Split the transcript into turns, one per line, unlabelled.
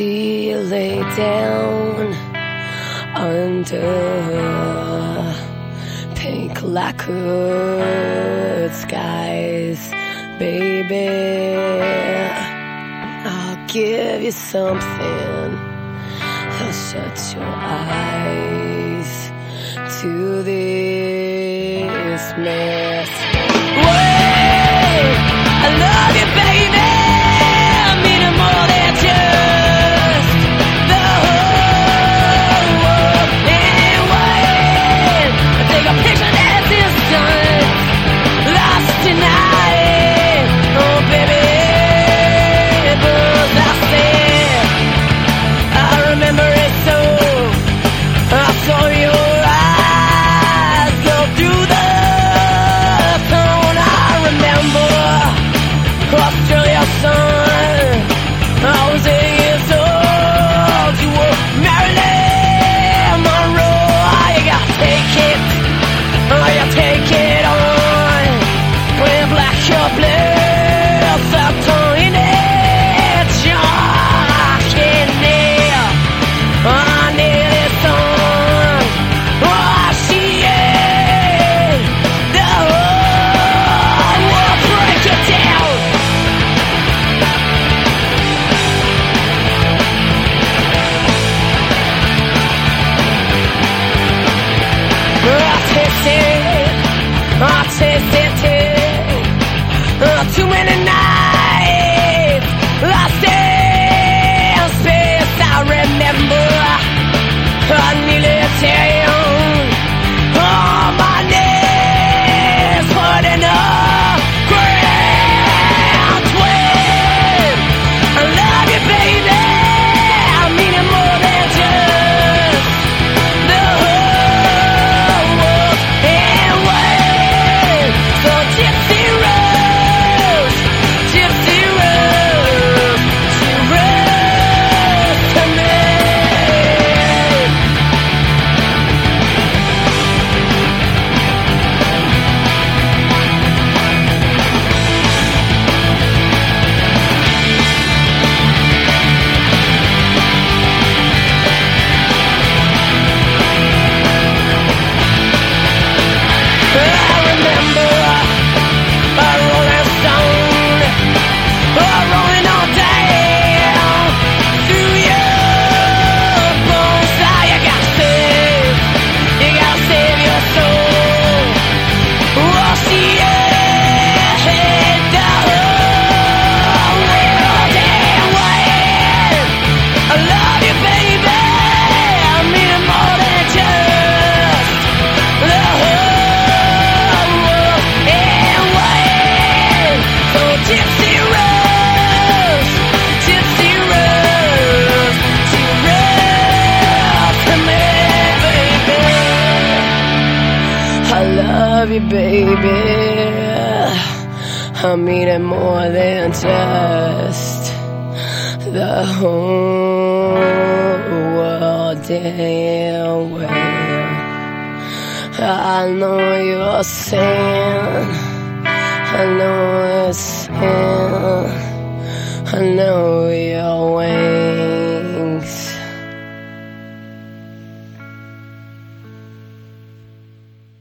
You lay down under pink lacquered skies, baby. I'll give you something. I'll shut your eyes to this mess. love you, baby. I mean it more than just the whole world, damn well. I know you're sin. I know it's sin. I know you're.